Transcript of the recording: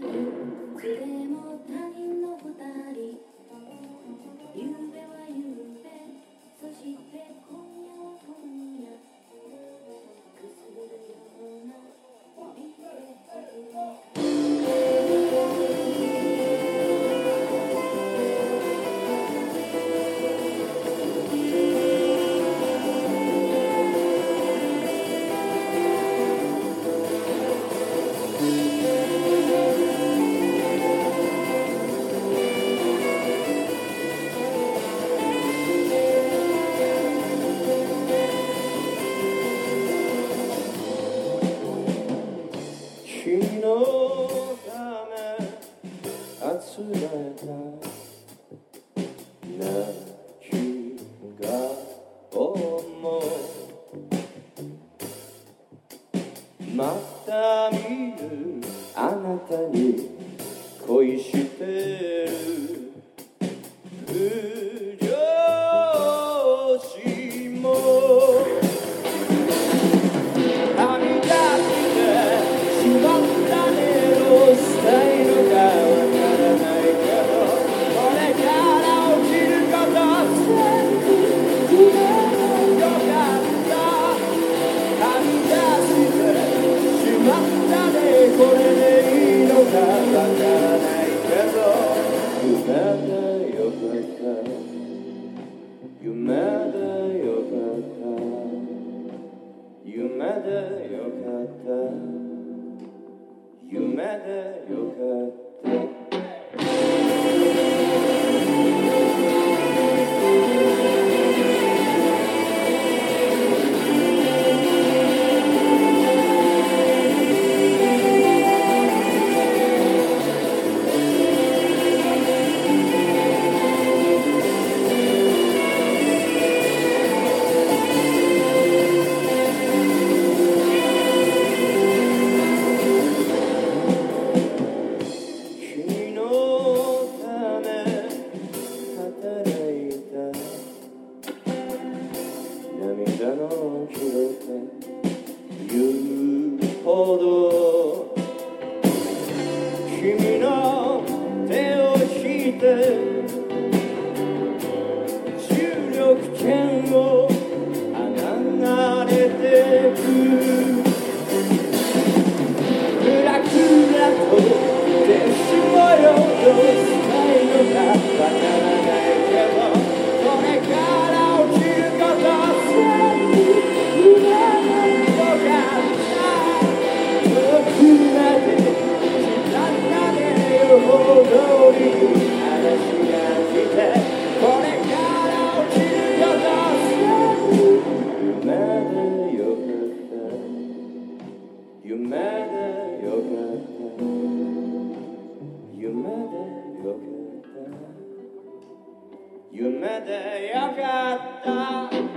でも他人の君のため集めた泣き顔もまた見るあなたに恋してる。これでいいのかわからないけど夢でよかった夢でよかった夢でよかった夢でよかった夢でよかった。夢でよかった。夢でよかった。